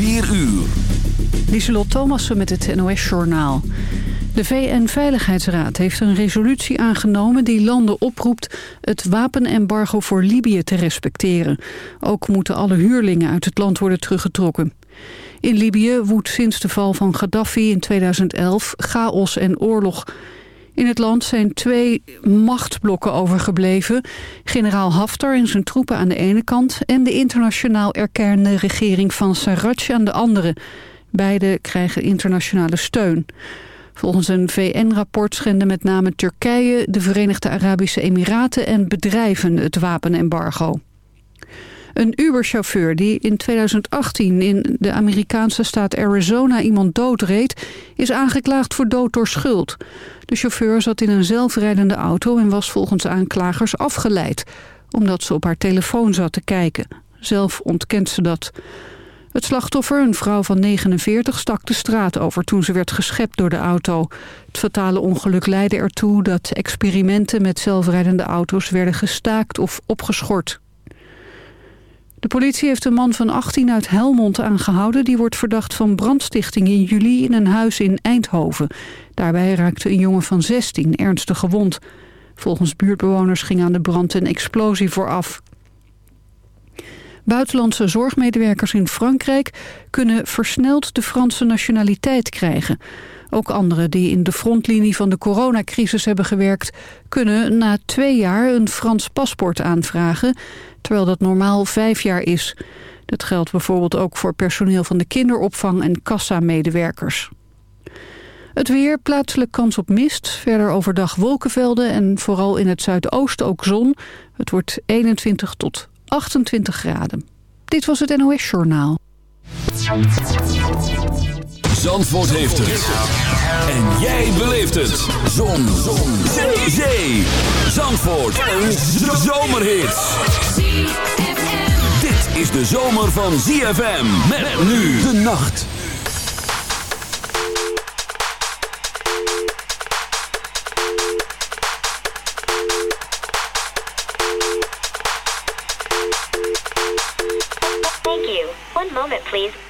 4 uur. Lieselot Thomassen met het NOS-journaal. De VN-veiligheidsraad heeft een resolutie aangenomen die landen oproept het wapenembargo voor Libië te respecteren. Ook moeten alle huurlingen uit het land worden teruggetrokken. In Libië woedt sinds de val van Gaddafi in 2011 chaos en oorlog. In het land zijn twee machtsblokken overgebleven. Generaal Haftar en zijn troepen aan de ene kant... en de internationaal erkende regering van Sarraj aan de andere. Beide krijgen internationale steun. Volgens een VN-rapport schenden met name Turkije, de Verenigde Arabische Emiraten en bedrijven het wapenembargo. Een Uber-chauffeur die in 2018 in de Amerikaanse staat Arizona iemand doodreed... is aangeklaagd voor dood door schuld. De chauffeur zat in een zelfrijdende auto en was volgens aanklagers afgeleid... omdat ze op haar telefoon zat te kijken. Zelf ontkent ze dat. Het slachtoffer, een vrouw van 49, stak de straat over toen ze werd geschept door de auto. Het fatale ongeluk leidde ertoe dat experimenten met zelfrijdende auto's werden gestaakt of opgeschort. De politie heeft een man van 18 uit Helmond aangehouden. Die wordt verdacht van brandstichting in juli in een huis in Eindhoven. Daarbij raakte een jongen van 16 ernstig gewond. Volgens buurtbewoners ging aan de brand een explosie vooraf. Buitenlandse zorgmedewerkers in Frankrijk kunnen versneld de Franse nationaliteit krijgen. Ook anderen die in de frontlinie van de coronacrisis hebben gewerkt... kunnen na twee jaar een Frans paspoort aanvragen... terwijl dat normaal vijf jaar is. Dat geldt bijvoorbeeld ook voor personeel van de kinderopvang en kassamedewerkers. Het weer, plaatselijk kans op mist, verder overdag wolkenvelden... en vooral in het zuidoosten ook zon. Het wordt 21 tot 28 graden. Dit was het NOS Journaal. Zandvoort heeft het. En jij beleeft het. Zon. Zon. Zee. Zee. Zandvoort. Een zomerhit. Dit is de zomer van ZFM. Met nu de nacht. Thank you. One moment, please.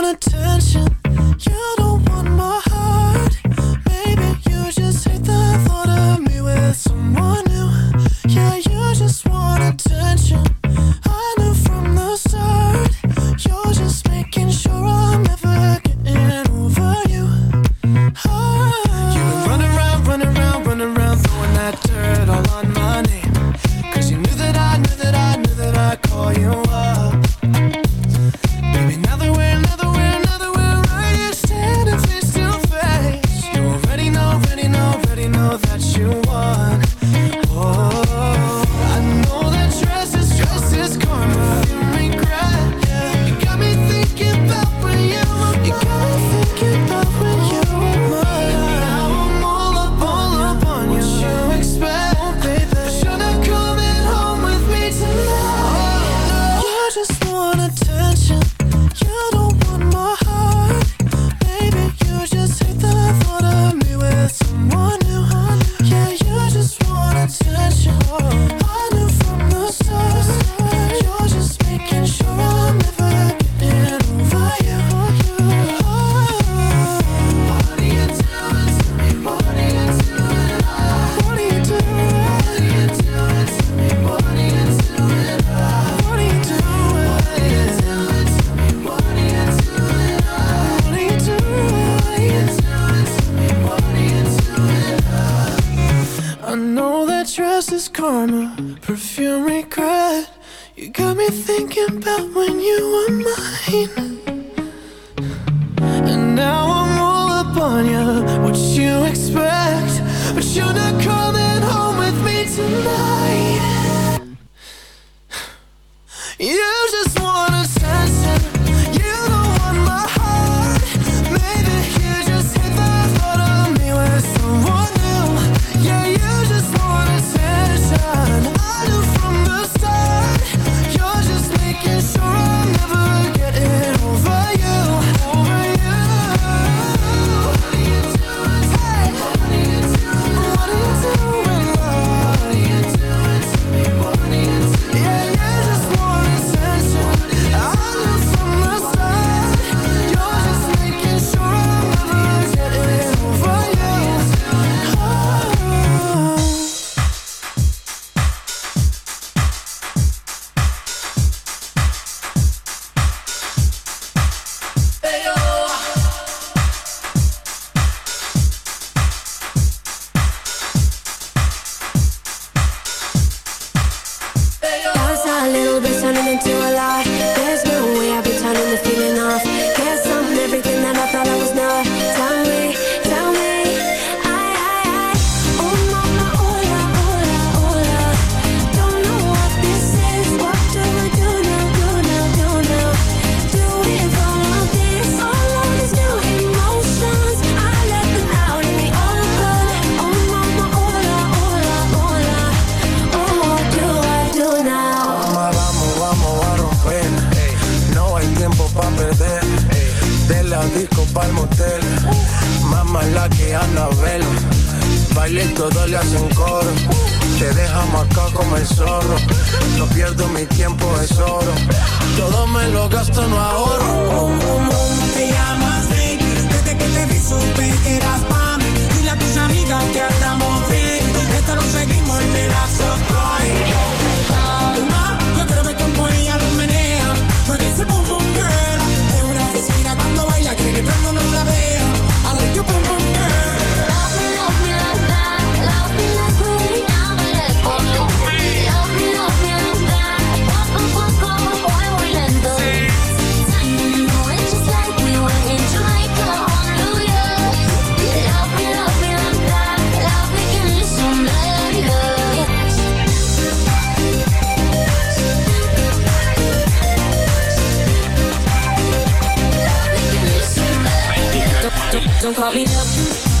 don't call me up.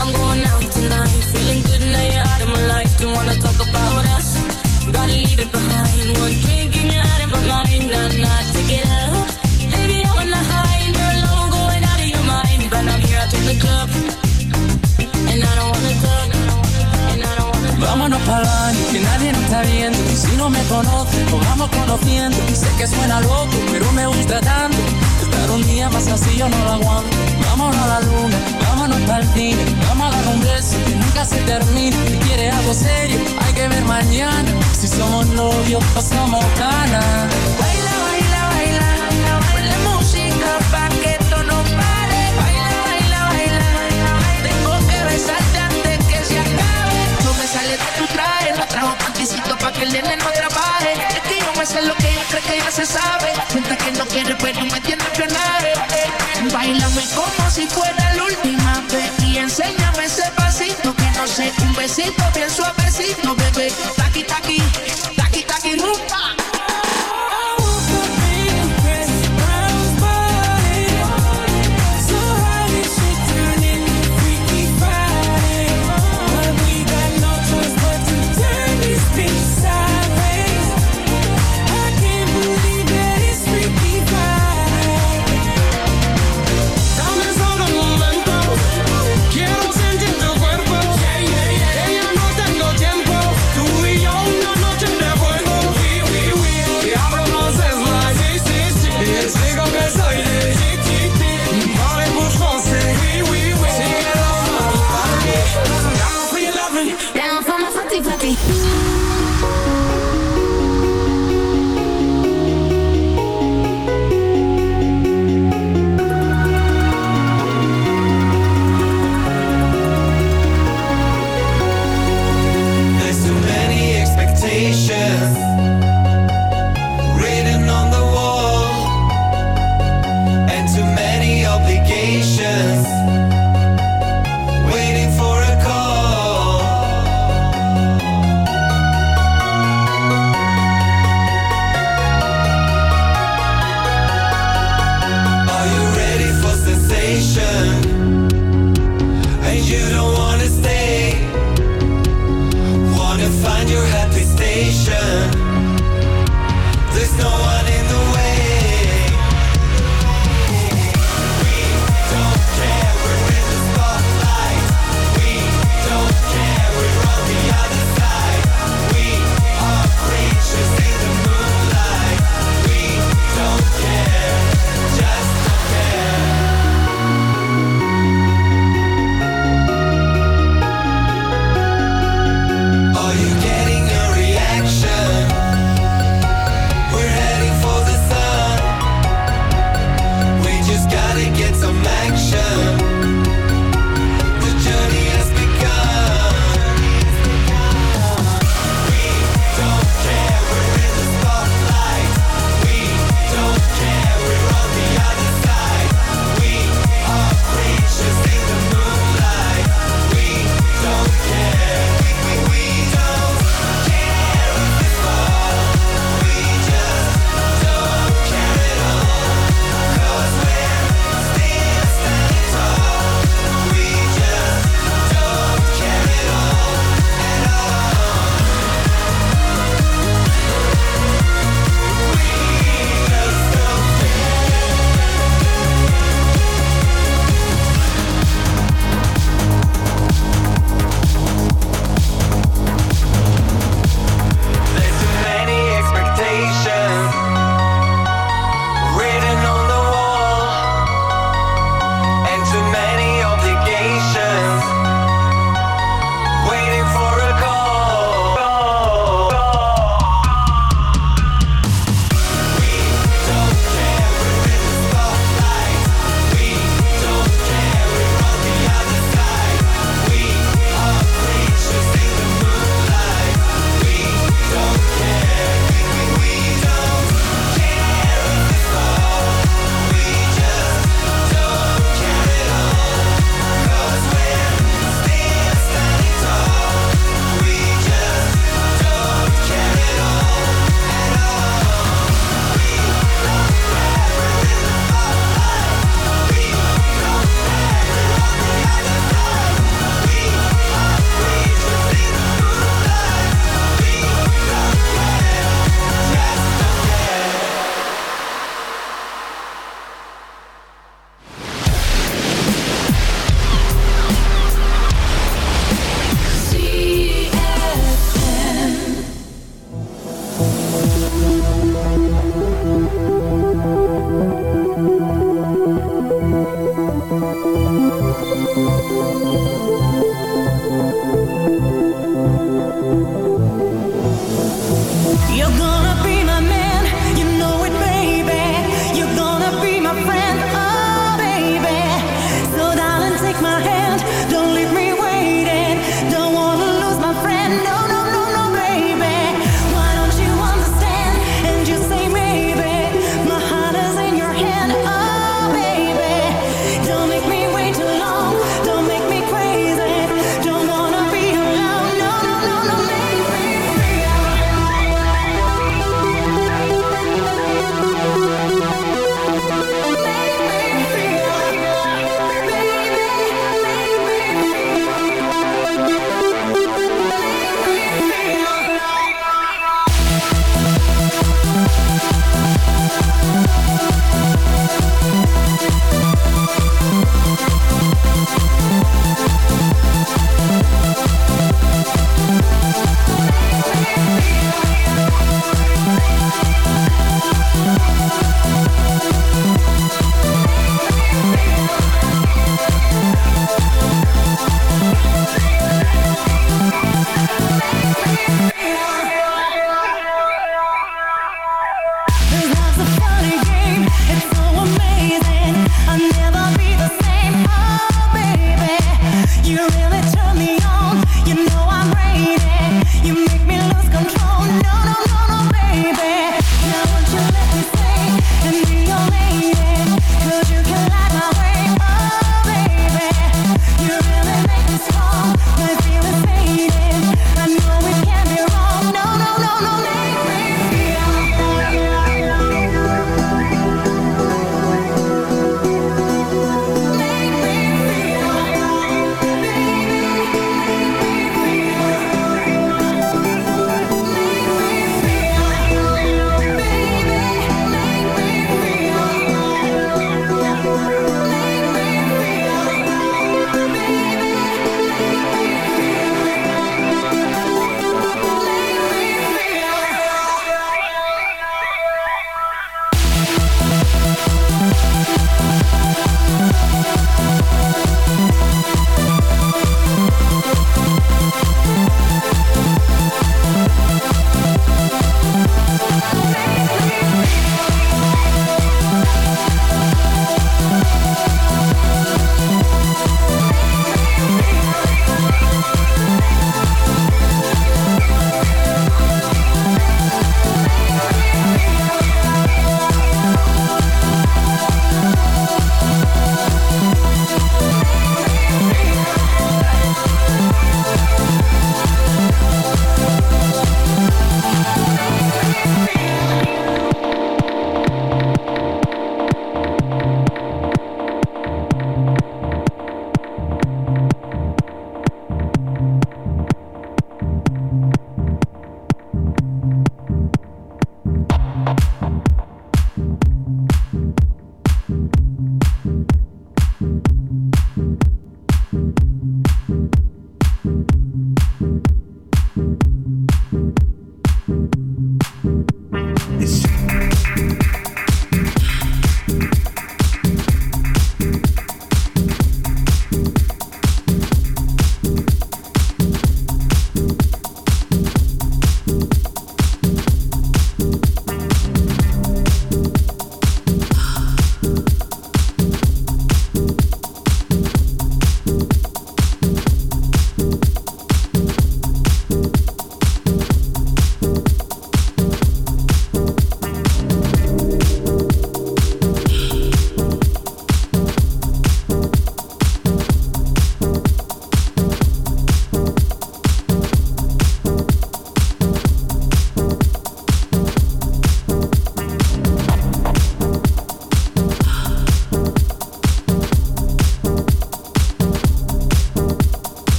I'm going out tonight. Feeling good now you're out of my life. Don't wanna talk about us. Gotta leave it behind. One drink and you're out of my mind. Not, not taking it up. Baby, I on the high you're alone, going out of your mind. But I'm here I'll the club, and I don't wanna talk. Vámonos pa'l que nadie nos está viendo. Y si no me conoce, nos vamos conociendo. Sé que suena loco, pero me gusta tanto Pero un día más así yo no lo aguanto. Vámonos a la luna, vámonos para el cine. Vamos a dar un que nunca se termine. Si quieres algo serio, hay que ver mañana. Si somos novios o somos ganas. Baila, baila, baila, baila música pa' que esto no pare. Baila, baila, baila, tengo que besarte antes que se acabe. No me sale de tu traje, no trajo panticito pa' que el nene no trabaje. Es que yo me sé lo que ya se sabe. Sienta que no quiere, pero me tiene que ganar. Bailame como si fuera la última vez y enséñame ese pasito que no sé, un besito bien suavecito, bebé. Taqui, taqui, Be. Don't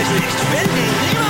Wenn die Liebe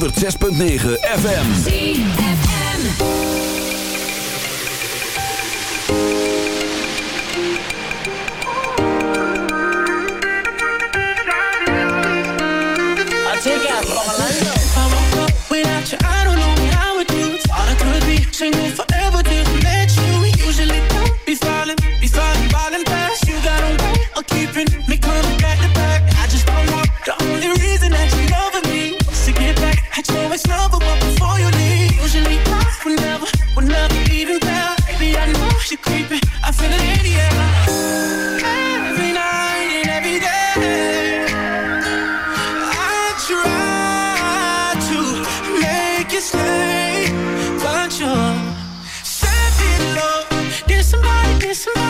106 somebody, did somebody.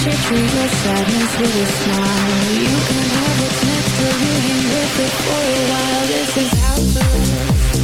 should treat your sadness with a smile. You can have what's next to you and live it for a while. This is how to.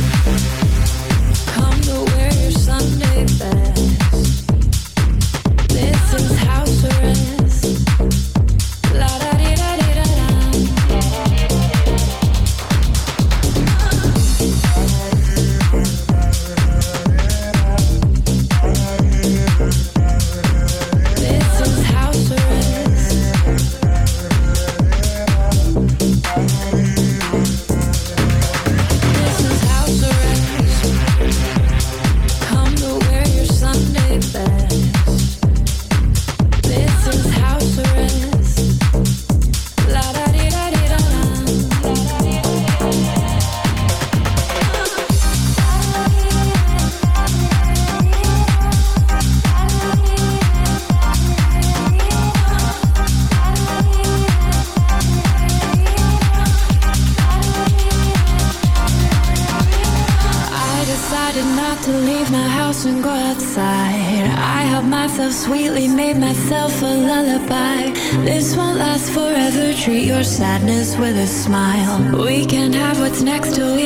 with a smile. We can have what's next to we